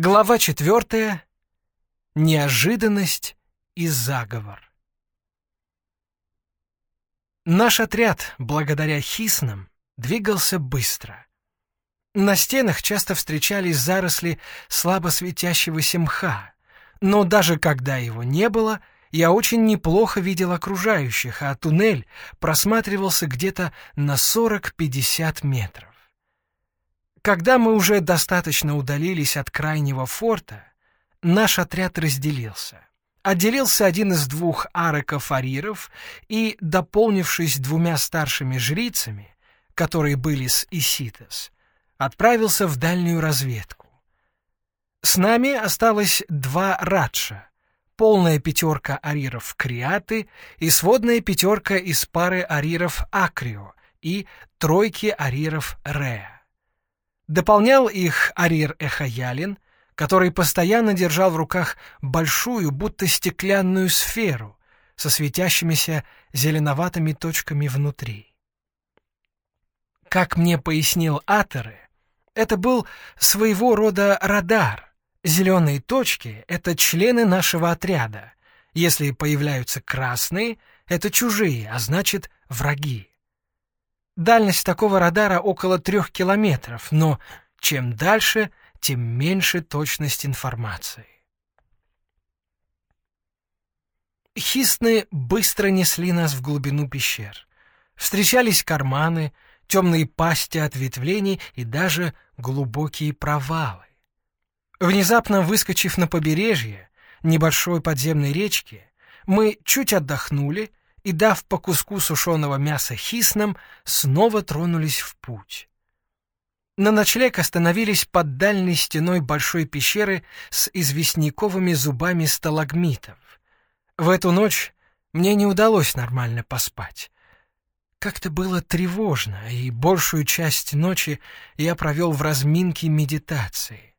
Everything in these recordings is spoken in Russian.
Глава четвертая. Неожиданность и заговор. Наш отряд, благодаря хиснам, двигался быстро. На стенах часто встречались заросли слабо светящегося мха, но даже когда его не было, я очень неплохо видел окружающих, а туннель просматривался где-то на 40-50 метров. Когда мы уже достаточно удалились от крайнего форта, наш отряд разделился. Отделился один из двух ареков-ариров и, дополнившись двумя старшими жрицами, которые были с Иситес, отправился в дальнюю разведку. С нами осталось два радша, полная пятерка ариров Криаты и сводная пятерка из пары ариров Акрио и тройки ариров Реа. Дополнял их Арир Эхаялин, который постоянно держал в руках большую, будто стеклянную сферу со светящимися зеленоватыми точками внутри. Как мне пояснил Атеры, это был своего рода радар. Зеленые точки — это члены нашего отряда. Если появляются красные — это чужие, а значит, враги. Дальность такого радара около трех километров, но чем дальше, тем меньше точность информации. Хистны быстро несли нас в глубину пещер. Встречались карманы, темные пасти ответвлений и даже глубокие провалы. Внезапно выскочив на побережье небольшой подземной речки, мы чуть отдохнули и, дав по куску сушеного мяса хиснам, снова тронулись в путь. На ночлег остановились под дальней стеной большой пещеры с известняковыми зубами сталагмитов. В эту ночь мне не удалось нормально поспать. Как-то было тревожно, и большую часть ночи я провел в разминке медитации.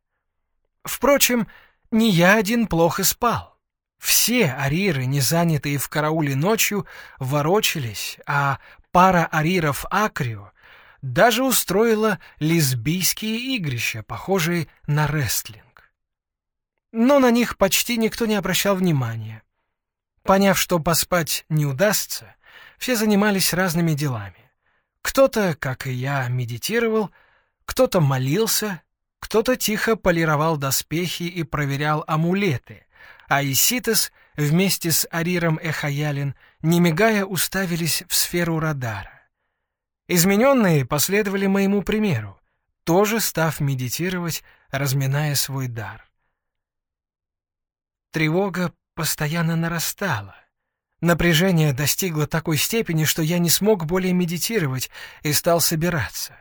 Впрочем, не я один плохо спал. Все ариры, не занятые в карауле ночью, ворочались, а пара ариров Акрио даже устроила лесбийские игрища, похожие на рестлинг. Но на них почти никто не обращал внимания. Поняв, что поспать не удастся, все занимались разными делами. Кто-то, как и я, медитировал, кто-то молился, кто-то тихо полировал доспехи и проверял амулеты — а Иситес вместе с Ариром Эхаялин, не мигая, уставились в сферу радара. Измененные последовали моему примеру, тоже став медитировать, разминая свой дар. Тревога постоянно нарастала. Напряжение достигло такой степени, что я не смог более медитировать и стал собираться.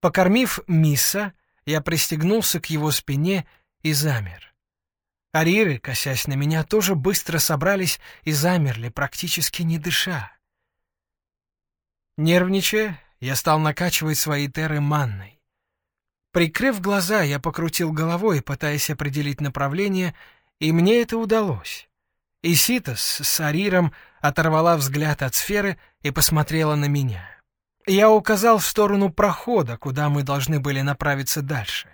Покормив Мисса, я пристегнулся к его спине и замер. Ариры, косясь на меня, тоже быстро собрались и замерли, практически не дыша. Нервничая, я стал накачивать свои теры манной. Прикрыв глаза, я покрутил головой, пытаясь определить направление, и мне это удалось. Иситас с Ариром оторвала взгляд от сферы и посмотрела на меня. Я указал в сторону прохода, куда мы должны были направиться дальше.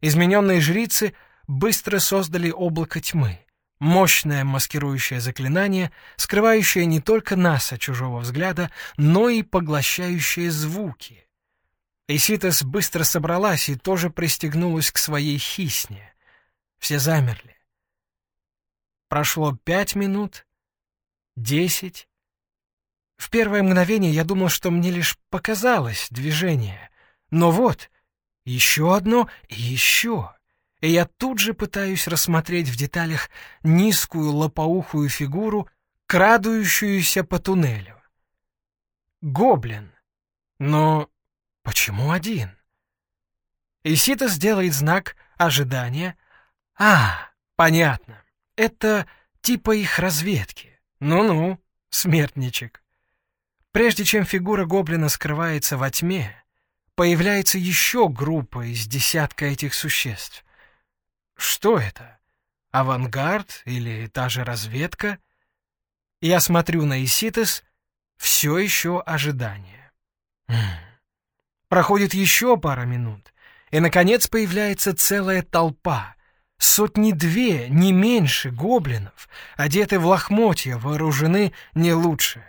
Измененные жрицы — быстро создали облако тьмы, мощное маскирующее заклинание, скрывающее не только нас от чужого взгляда, но и поглощающее звуки. Иситас быстро собралась и тоже пристегнулась к своей хисне. Все замерли. Прошло пять минут, десять. В первое мгновение я думал, что мне лишь показалось движение. Но вот, еще одно и еще и я тут же пытаюсь рассмотреть в деталях низкую лопоухую фигуру, крадущуюся по туннелю. Гоблин. Но почему один? Исита сделает знак ожидания. А, понятно. Это типа их разведки. Ну-ну, смертничек. Прежде чем фигура гоблина скрывается во тьме, появляется еще группа из десятка этих существ. Что это? Авангард или та же разведка? Я смотрю на Иситес, все еще ожидание. Проходит еще пара минут, и, наконец, появляется целая толпа. Сотни-две, не меньше, гоблинов, одеты в лохмотья, вооружены не лучше.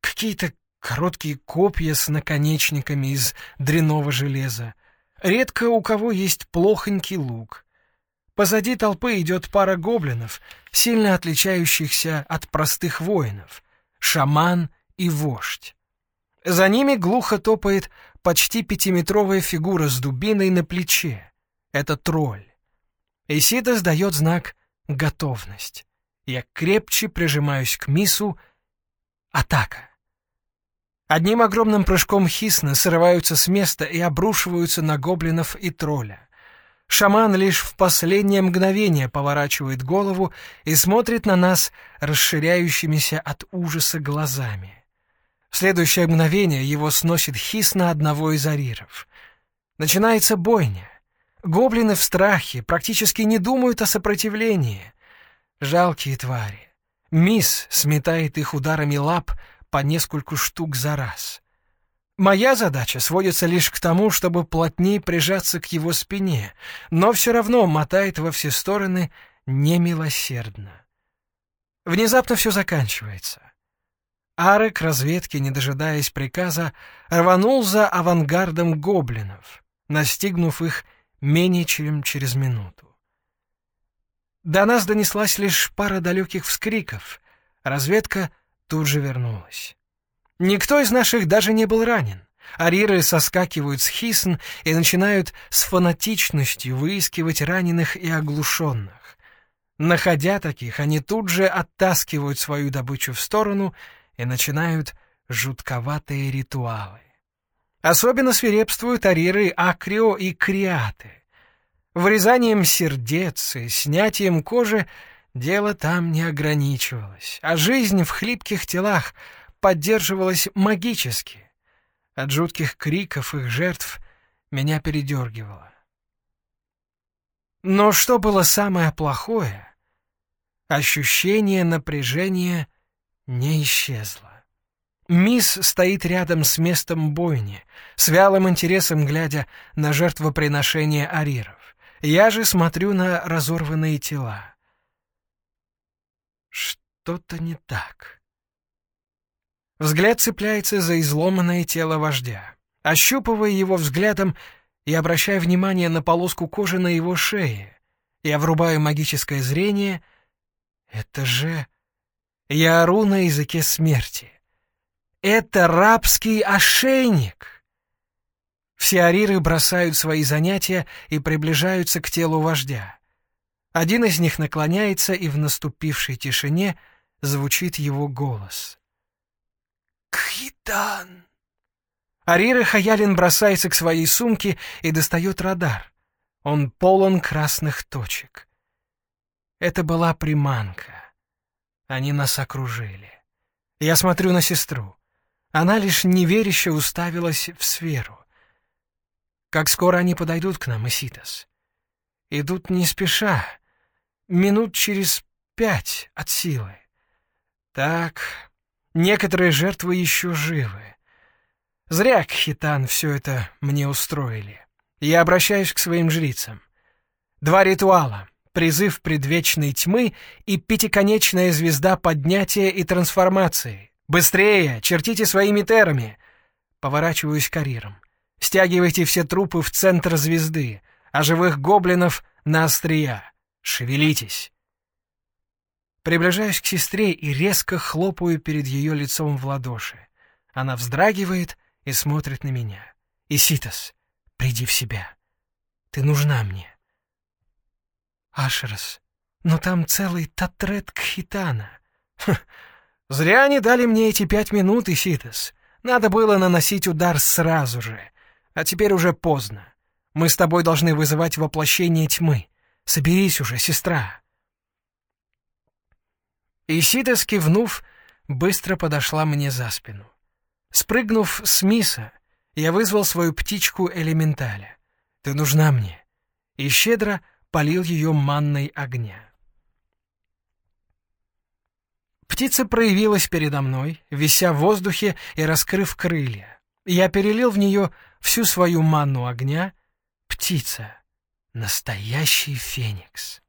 Какие-то короткие копья с наконечниками из дряного железа. Редко у кого есть плохонький лук. Позади толпы идет пара гоблинов, сильно отличающихся от простых воинов — шаман и вождь. За ними глухо топает почти пятиметровая фигура с дубиной на плече. Это тролль. Исида сдает знак «Готовность». Я крепче прижимаюсь к мису. Атака. Одним огромным прыжком хисны срываются с места и обрушиваются на гоблинов и тролля. Шаман лишь в последнее мгновение поворачивает голову и смотрит на нас расширяющимися от ужаса глазами. В следующее мгновение его сносит хис на одного из ариров. Начинается бойня. Гоблины в страхе, практически не думают о сопротивлении. Жалкие твари. Мисс сметает их ударами лап по нескольку штук за раз. Моя задача сводится лишь к тому, чтобы плотнее прижаться к его спине, но все равно мотает во все стороны немилосердно. Внезапно все заканчивается. Арек разведки, не дожидаясь приказа, рванул за авангардом гоблинов, настигнув их менее чем через минуту. До нас донеслась лишь пара далеких вскриков. Разведка тут же вернулась. Никто из наших даже не был ранен. Ариры соскакивают с хисн и начинают с фанатичностью выискивать раненых и оглушенных. Находя таких, они тут же оттаскивают свою добычу в сторону — и начинают жутковатые ритуалы. Особенно свирепствуют ариры Акрио и Криаты. Вырезанием сердец и снятием кожи дело там не ограничивалось, а жизнь в хлипких телах поддерживалась магически. От жутких криков их жертв меня передергивало. Но что было самое плохое? Ощущение напряжения не исчезла. Мисс стоит рядом с местом бойни, с вялым интересом глядя на жертвоприношение ариров. Я же смотрю на разорванные тела. Что-то не так. Взгляд цепляется за изломанное тело вождя. Ощупывая его взглядом и обращая внимание на полоску кожи на его шее, я врубаю магическое зрение. Это же... Я ору на языке смерти. Это рабский ошейник. Все ариры бросают свои занятия и приближаются к телу вождя. Один из них наклоняется, и в наступившей тишине звучит его голос. «Кхитан!» Арира Хаялин бросается к своей сумке и достает радар. Он полон красных точек. Это была приманка. Они нас окружили. Я смотрю на сестру. Она лишь неверяще уставилась в сферу. Как скоро они подойдут к нам, Иситас? Идут не спеша, минут через пять от силы. Так, некоторые жертвы еще живы. Зря Кхитан все это мне устроили. Я обращаюсь к своим жрицам. Два ритуала призыв предвечной тьмы и пятиконечная звезда поднятия и трансформации. Быстрее, чертите своими терами. Поворачиваюсь к карьерам. Стягивайте все трупы в центр звезды, а живых гоблинов на острия. Шевелитесь. Приближаюсь к сестре и резко хлопаю перед ее лицом в ладоши. Она вздрагивает и смотрит на меня. «Иситас, приди в себя. Ты нужна мне». Ашерас, но там целый татрет Кхитана. Хм, зря они дали мне эти пять минут, Иситас. Надо было наносить удар сразу же. А теперь уже поздно. Мы с тобой должны вызывать воплощение тьмы. Соберись уже, сестра. Иситас, кивнув, быстро подошла мне за спину. Спрыгнув с миса, я вызвал свою птичку элементаля. Ты нужна мне. И щедро полил ее манной огня. Птица проявилась передо мной, вися в воздухе и раскрыв крылья. Я перелил в нее всю свою манну огня. птица, настоящий феникс.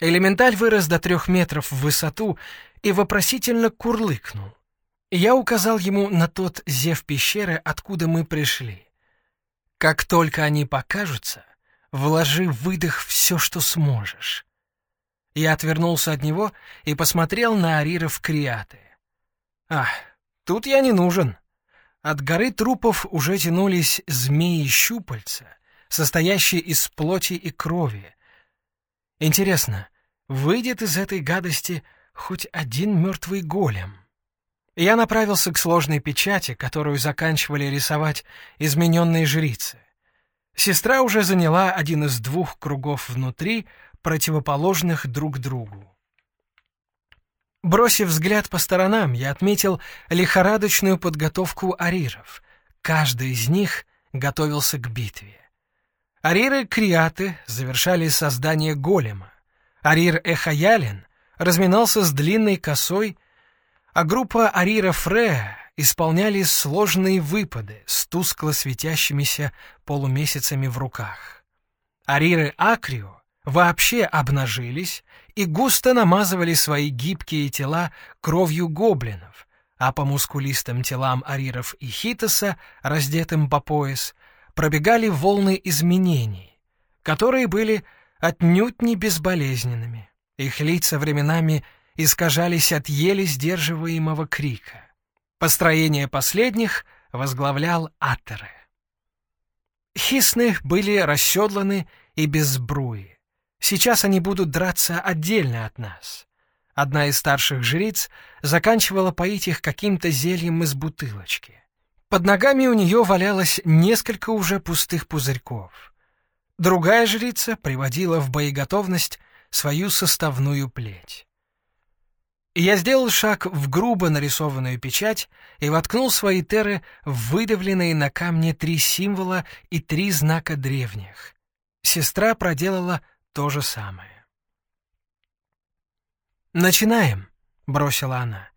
Элементаль вырос до трех метров в высоту и вопросительно курлыкнул. Я указал ему на тот зев пещеры, откуда мы пришли. Как только они покажутся, вложи в выдох все, что сможешь. Я отвернулся от него и посмотрел на ариров Криаты. Ах, тут я не нужен. От горы трупов уже тянулись змеи-щупальца, состоящие из плоти и крови. Интересно, выйдет из этой гадости хоть один мертвый голем? Я направился к сложной печати, которую заканчивали рисовать измененные жрицы. Сестра уже заняла один из двух кругов внутри, противоположных друг другу. Бросив взгляд по сторонам, я отметил лихорадочную подготовку ариров. Каждый из них готовился к битве. Ариры-криаты завершали создание голема. Арир-эхаялин разминался с длинной косой, а группа ариров-ре исполняли сложные выпады с тускло светящимися полумесяцами в руках. Ариры-акрио вообще обнажились и густо намазывали свои гибкие тела кровью гоблинов, а по мускулистым телам ариров и хитоса, раздетым по пояс, пробегали волны изменений, которые были отнюдь не безболезненными. Их лица временами искажались от еле сдерживаемого крика. Построение последних возглавлял Атере. Хисны были расседланы и без сбруи. Сейчас они будут драться отдельно от нас. Одна из старших жриц заканчивала поить их каким-то зельем из бутылочки. Под ногами у нее валялось несколько уже пустых пузырьков. Другая жрица приводила в боеготовность свою составную плеть. Я сделал шаг в грубо нарисованную печать и воткнул свои теры в выдавленные на камне три символа и три знака древних. Сестра проделала то же самое. «Начинаем», — бросила она.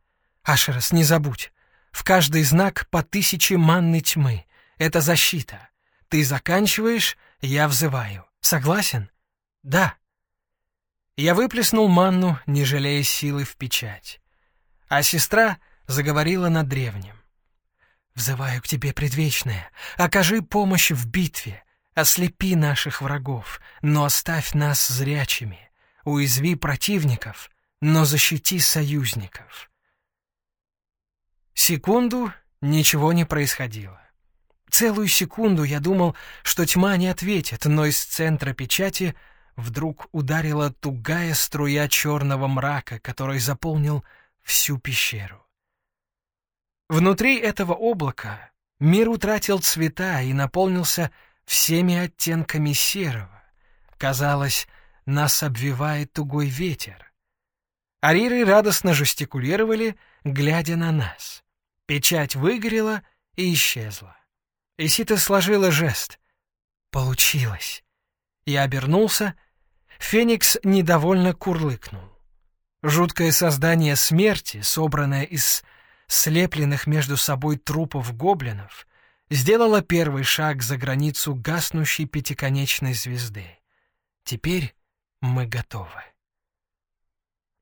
«Ашерас, не забудь. В каждый знак по тысяче манны тьмы. Это защита. Ты заканчиваешь, я взываю. Согласен?» «Да». Я выплеснул манну, не жалея силы в печать. А сестра заговорила на древнем. «Взываю к тебе, предвечная, окажи помощь в битве, Ослепи наших врагов, но оставь нас зрячими. Уязви противников, но защити союзников. Секунду ничего не происходило. Целую секунду я думал, что тьма не ответит, но из центра печати вдруг ударила тугая струя черного мрака, который заполнил всю пещеру. Внутри этого облака мир утратил цвета и наполнился всеми оттенками серого. Казалось, нас обвивает тугой ветер. Ариры радостно жестикулировали, глядя на нас. Печать выгорела и исчезла. Исита сложила жест. Получилось. Я обернулся. Феникс недовольно курлыкнул. Жуткое создание смерти, собранное из слепленных между собой трупов гоблинов, сделала первый шаг за границу гаснущей пятиконечной звезды. Теперь мы готовы.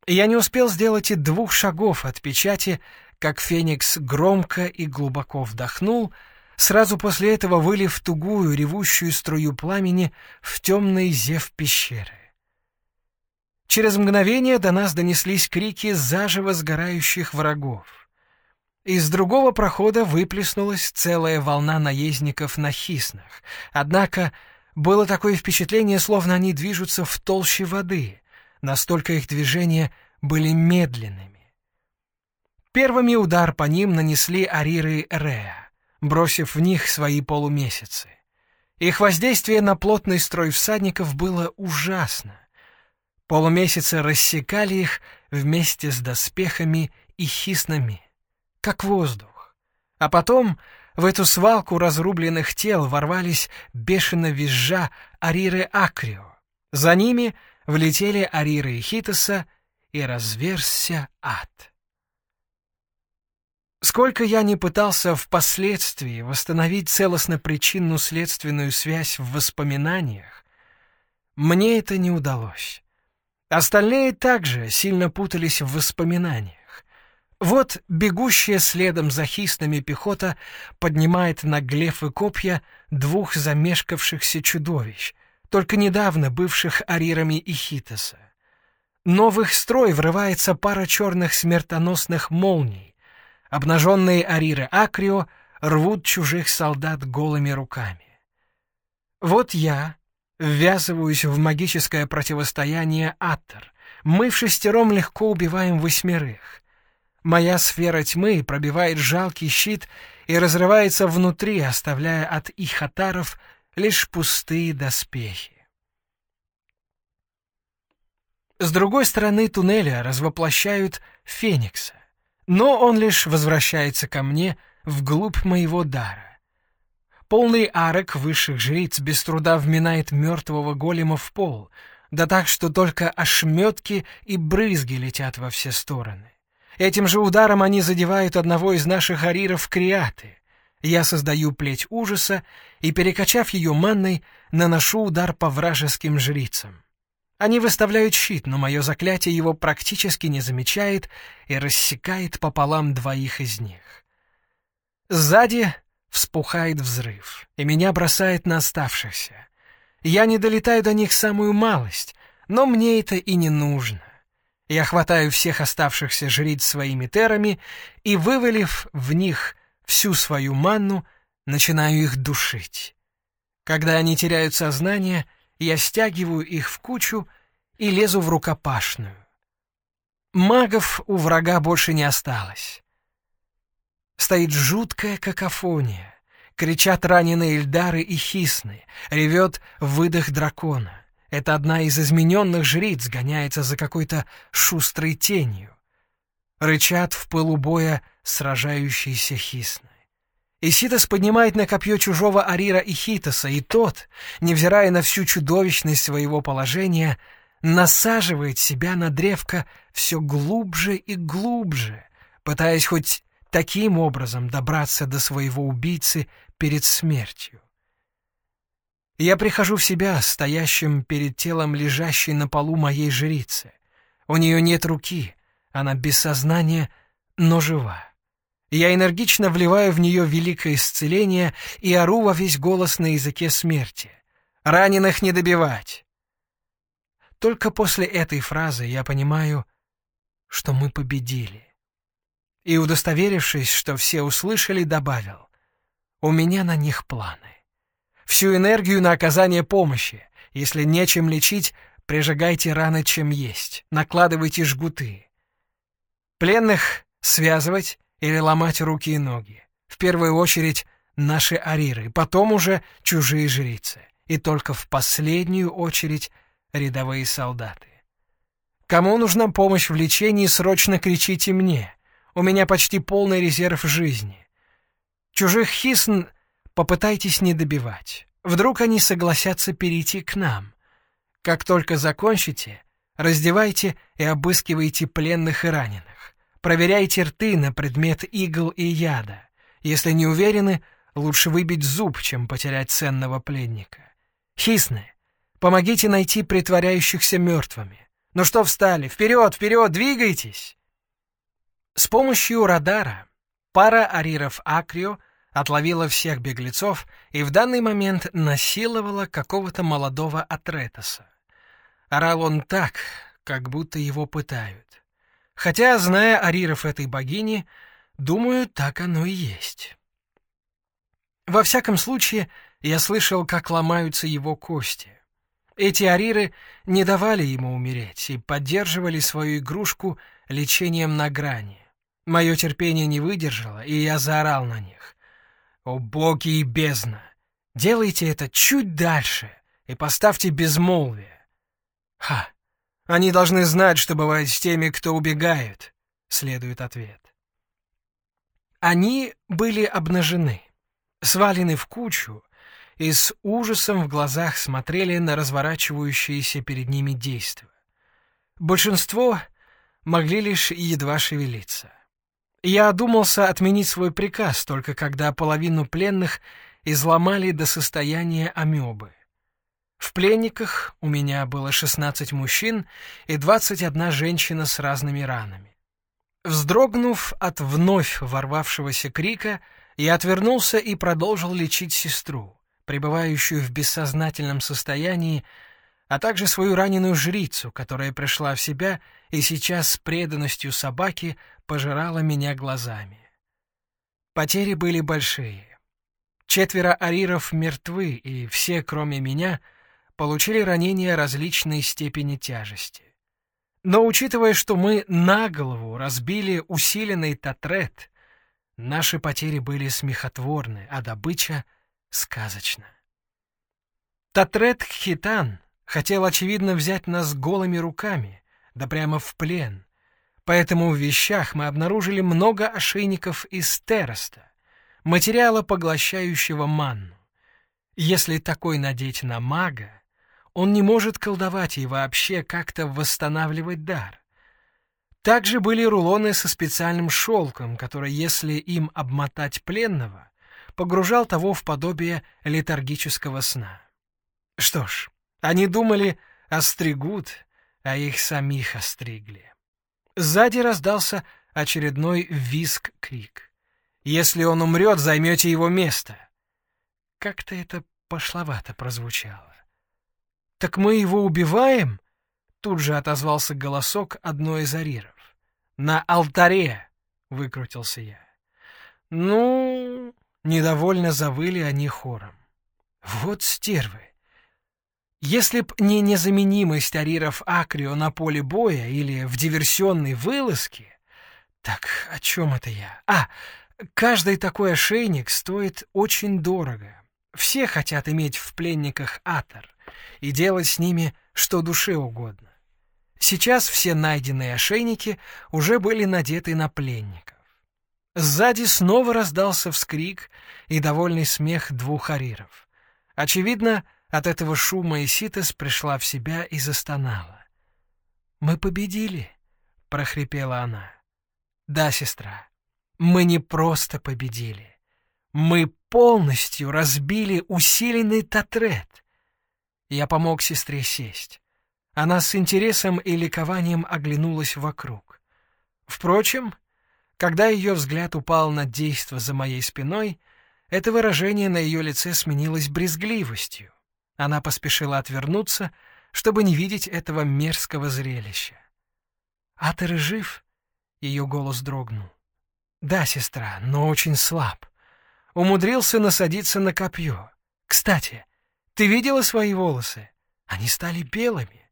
Я не успел сделать и двух шагов от печати, как Феникс громко и глубоко вдохнул, сразу после этого вылив тугую ревущую струю пламени в темный зев пещеры. Через мгновение до нас донеслись крики заживо сгорающих врагов. Из другого прохода выплеснулась целая волна наездников на хиснах. Однако было такое впечатление, словно они движутся в толще воды. Настолько их движения были медленными. Первыми удар по ним нанесли ариры Реа, бросив в них свои полумесяцы. Их воздействие на плотный строй всадников было ужасно. Полумесяцы рассекали их вместе с доспехами и хиснами как воздух. А потом в эту свалку разрубленных тел ворвались бешено визжа Ариры Акрио. За ними влетели Ариры Хитоса, и разверзся ад. Сколько я не пытался впоследствии восстановить целостно-причинную следственную связь в воспоминаниях, мне это не удалось. Остальные также сильно путались в воспоминаниях. Вот бегущая следом за хистами пехота поднимает на глефы копья двух замешкавшихся чудовищ, только недавно бывших арирами и хитоса. Но в строй врывается пара черных смертоносных молний. Обнаженные ариры Акрио рвут чужих солдат голыми руками. Вот я ввязываюсь в магическое противостояние Аттер. Мы в шестером легко убиваем восьмерых. Моя сфера тьмы пробивает жалкий щит и разрывается внутри, оставляя от ихатаров лишь пустые доспехи. С другой стороны туннеля развоплощают Феникса, но он лишь возвращается ко мне вглубь моего дара. Полный арок высших жриц без труда вминает мертвого голема в пол, да так, что только ошметки и брызги летят во все стороны. Этим же ударом они задевают одного из наших ариров Криаты. Я создаю плеть ужаса и, перекачав ее манной, наношу удар по вражеским жрицам. Они выставляют щит, но мое заклятие его практически не замечает и рассекает пополам двоих из них. Сзади вспухает взрыв, и меня бросает на оставшихся. Я не долетаю до них самую малость, но мне это и не нужно. Я хватаю всех оставшихся жриц своими терами и, вывалив в них всю свою манну, начинаю их душить. Когда они теряют сознание, я стягиваю их в кучу и лезу в рукопашную. Магов у врага больше не осталось. Стоит жуткая какофония. Кричат раненые Эльдары и Хисны, ревет выдох дракона. Это одна из измененных жриц гоняется за какой-то шустрой тенью. Рычат в пылу боя сражающиеся хисны. Иситос поднимает на копье чужого Арира и Хитоса, и тот, невзирая на всю чудовищность своего положения, насаживает себя на древко все глубже и глубже, пытаясь хоть таким образом добраться до своего убийцы перед смертью. Я прихожу в себя, стоящим перед телом лежащей на полу моей жрицы. У нее нет руки, она без сознания, но жива. Я энергично вливаю в нее великое исцеление и ору во весь голос на языке смерти. «Раненых не добивать!» Только после этой фразы я понимаю, что мы победили. И, удостоверившись, что все услышали, добавил, «У меня на них планы» всю энергию на оказание помощи. Если нечем лечить, прижигайте раны чем есть, накладывайте жгуты. Пленных связывать или ломать руки и ноги. В первую очередь наши ариры, потом уже чужие жрицы. И только в последнюю очередь рядовые солдаты. Кому нужна помощь в лечении, срочно кричите мне. У меня почти полный резерв жизни. Чужих хисн Попытайтесь не добивать. Вдруг они согласятся перейти к нам. Как только закончите, раздевайте и обыскивайте пленных и раненых. Проверяйте рты на предмет игл и яда. Если не уверены, лучше выбить зуб, чем потерять ценного пленника. Хисны, помогите найти притворяющихся мертвыми. Ну что встали? Вперед, вперед, двигайтесь! С помощью радара пара ариров Акрио — отловила всех беглецов и в данный момент насиловала какого-то молодого Атретоса. Орал он так, как будто его пытают. Хотя, зная ариров этой богини, думаю, так оно и есть. Во всяком случае, я слышал, как ломаются его кости. Эти ариры не давали ему умереть и поддерживали свою игрушку лечением на грани. Мое терпение не выдержало, и я заорал на них. О боги и бездна! Делайте это чуть дальше и поставьте безмолвие. Ха! Они должны знать, что бывает с теми, кто убегает, следует ответ. Они были обнажены, свалены в кучу и с ужасом в глазах смотрели на разворачивающиеся перед ними действия. Большинство могли лишь едва шевелиться. Я одумался отменить свой приказ, только когда половину пленных изломали до состояния амебы. В пленниках у меня было 16 мужчин и 21 женщина с разными ранами. Вздрогнув от вновь ворвавшегося крика, я отвернулся и продолжил лечить сестру, пребывающую в бессознательном состоянии, а также свою раненую жрицу, которая пришла в себя и сейчас с преданностью собаки пожирала меня глазами. Потери были большие. Четверо ариров мертвы, и все, кроме меня, получили ранения различной степени тяжести. Но учитывая, что мы на голову разбили усиленный татрет, наши потери были смехотворны, а добыча — сказочна. Татрет Хитан хотел, очевидно, взять нас голыми руками, да прямо в плен, поэтому в вещах мы обнаружили много ошейников из тераста, материала, поглощающего манну. Если такой надеть на мага, он не может колдовать и вообще как-то восстанавливать дар. Также были рулоны со специальным шелком, который, если им обмотать пленного, погружал того в подобие летаргического сна. Что ж, они думали, остригут, а их самих остригли. Сзади раздался очередной визг-крик. «Если он умрет, займете его место!» Как-то это пошловато прозвучало. «Так мы его убиваем?» Тут же отозвался голосок одной из ариров. «На алтаре!» — выкрутился я. «Ну...» — недовольно завыли они хором. «Вот стервы! Если б не незаменимость ариров Акрио на поле боя или в диверсионной вылазке... Так, о чем это я? А, каждый такой ошейник стоит очень дорого. Все хотят иметь в пленниках атор и делать с ними что душе угодно. Сейчас все найденные ошейники уже были надеты на пленников. Сзади снова раздался вскрик и довольный смех двух ариров. Очевидно, от этого шума Иситес пришла в себя и застонала. «Мы победили», — прохрипела она. «Да, сестра, мы не просто победили. Мы полностью разбили усиленный татрет. Я помог сестре сесть. Она с интересом и ликованием оглянулась вокруг. Впрочем, когда ее взгляд упал на действо за моей спиной, это выражение на ее лице сменилось брезгливостью. Она поспешила отвернуться, чтобы не видеть этого мерзкого зрелища. «А ты жив?» — ее голос дрогнул. «Да, сестра, но очень слаб. Умудрился насадиться на копье. Кстати, ты видела свои волосы? Они стали белыми.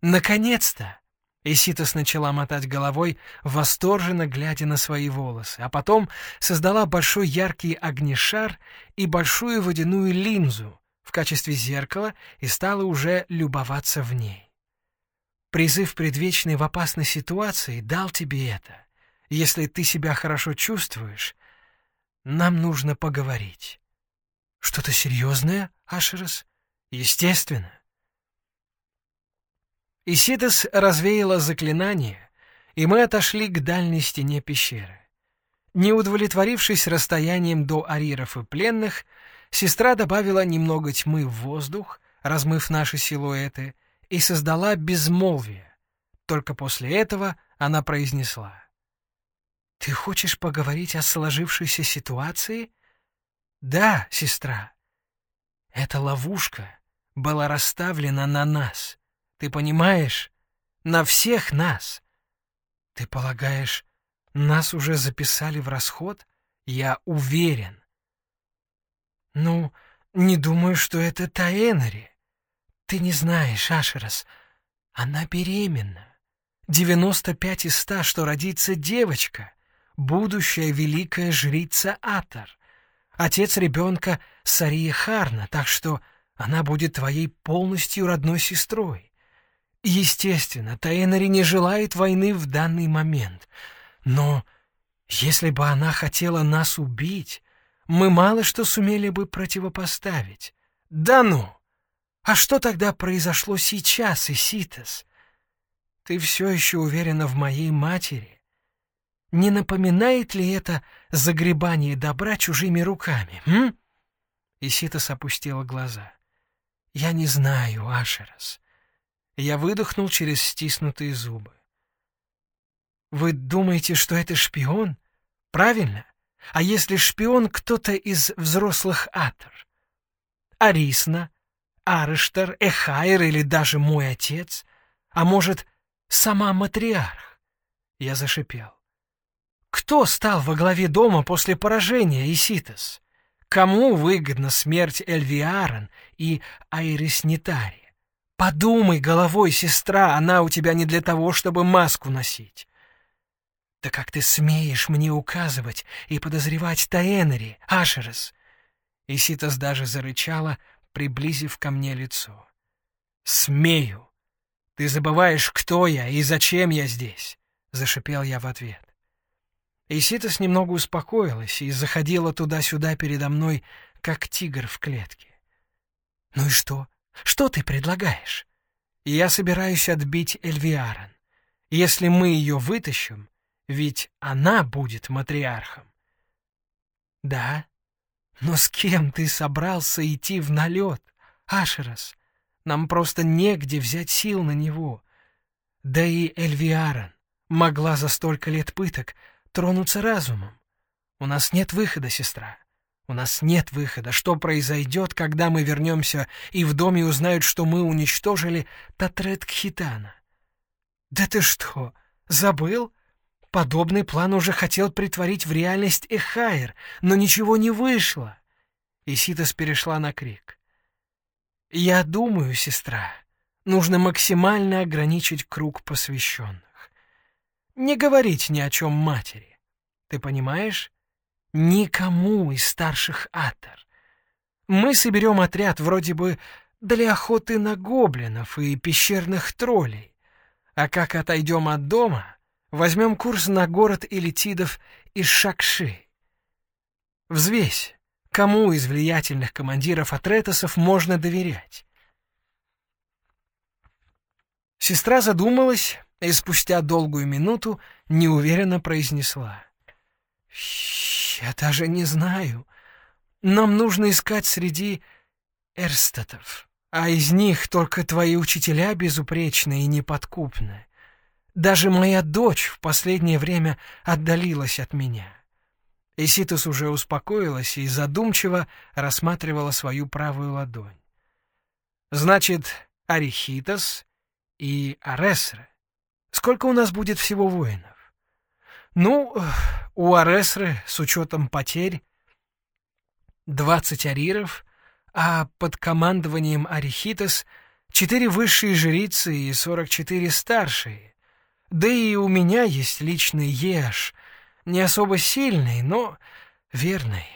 Наконец-то! Иситос начала мотать головой, восторженно глядя на свои волосы, а потом создала большой яркий огнешар и большую водяную линзу в качестве зеркала и стала уже любоваться в ней. Призыв предвечный в опасной ситуации дал тебе это. Если ты себя хорошо чувствуешь, нам нужно поговорить. Что-то серьезное, Ашерос? Естественно. Исидос развеяла заклинание, и мы отошли к дальней стене пещеры. Не удовлетворившись расстоянием до ариров и пленных, сестра добавила немного тьмы в воздух, размыв наши силуэты, и создала безмолвие. Только после этого она произнесла. «Ты хочешь поговорить о сложившейся ситуации?» Да, сестра. Эта ловушка была расставлена на нас. Ты понимаешь? На всех нас. Ты полагаешь, нас уже записали в расход? Я уверен. Ну, не думаю, что это Таэнари. Ты не знаешь, Ашерас. Она беременна. Девяносто пять из ста, что родится девочка, будущая великая жрица Атар. Отец ребенка — Сария Харна, так что она будет твоей полностью родной сестрой. Естественно, Таэнари не желает войны в данный момент. Но если бы она хотела нас убить, мы мало что сумели бы противопоставить. Да ну! А что тогда произошло сейчас, Иситес? Ты все еще уверена в моей матери? Не напоминает ли это загребание добра чужими руками, м? Иситас опустила глаза. «Я не знаю, Ашерас». Я выдохнул через стиснутые зубы. «Вы думаете, что это шпион? Правильно? А если шпион кто-то из взрослых Атор? Арисна, Арештер, Эхайр или даже мой отец? А может, сама матриарх?» Я зашипел. «Кто стал во главе дома после поражения, Иситас? Кому выгодна смерть Эльвиарен и Айрис Нитари? Подумай головой, сестра, она у тебя не для того, чтобы маску носить. Да как ты смеешь мне указывать и подозревать Таэнери, Ашерес? Иситас даже зарычала, приблизив ко мне лицо. «Смею! Ты забываешь, кто я и зачем я здесь!» — зашипел я в ответ. Иситас немного успокоилась и заходила туда-сюда передо мной, как тигр в клетке. «Ну и что? Что ты предлагаешь?» «Я собираюсь отбить Эльвиарон. Если мы ее вытащим, ведь она будет матриархом». «Да? Но с кем ты собрался идти в налет, Ашерас? Нам просто негде взять сил на него. Да и Эльвиарон могла за столько лет пыток тронуться разумом. У нас нет выхода, сестра. У нас нет выхода. Что произойдет, когда мы вернемся и в доме узнают, что мы уничтожили Татрет Кхитана? Да ты что, забыл? Подобный план уже хотел притворить в реальность Эхайр, но ничего не вышло. Иситас перешла на крик. «Я думаю, сестра, нужно максимально ограничить круг посвященных. Не говорить ни о чем матери. Ты понимаешь? Никому из старших атор. Мы соберем отряд вроде бы для охоты на гоблинов и пещерных троллей. А как отойдем от дома, возьмем курс на город элитидов из Шакши. Взвесь, кому из влиятельных командиров Атретосов можно доверять. Сестра задумалась и спустя долгую минуту неуверенно произнесла. «Я даже не знаю. Нам нужно искать среди эрстатов, а из них только твои учителя безупречные и неподкупные. Даже моя дочь в последнее время отдалилась от меня». Иситус уже успокоилась и задумчиво рассматривала свою правую ладонь. «Значит, Арихитас и Аресра. Сколько у нас будет всего воинов?» Ну, у Аресры с учетом потерь 20 ариров, а под командованием Арихитас четыре высшие жрицы и 44 старшие. Да и у меня есть личный еш, не особо сильный, но верный.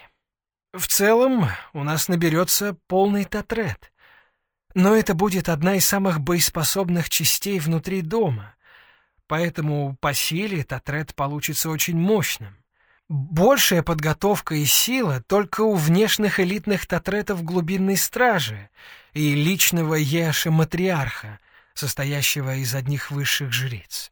В целом у нас наберется полный татрет. Но это будет одна из самых боеспособных частей внутри дома поэтому по силе Татрет получится очень мощным. Большая подготовка и сила только у внешних элитных Татретов глубинной стражи и личного Еша-матриарха, состоящего из одних высших жриц.